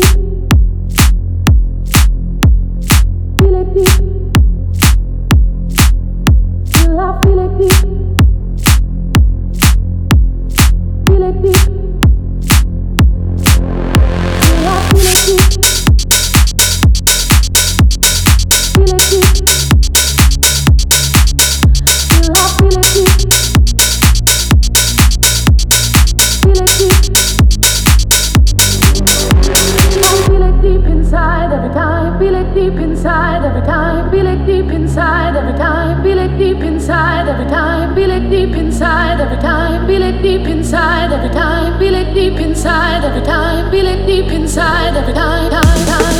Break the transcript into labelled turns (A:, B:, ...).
A: Thank you. deep inside every time, feel it deep inside every time, feel it deep inside every time, feel it deep inside every time, feel it deep inside every time, feel it deep inside every time, feel it deep inside every time, time, time.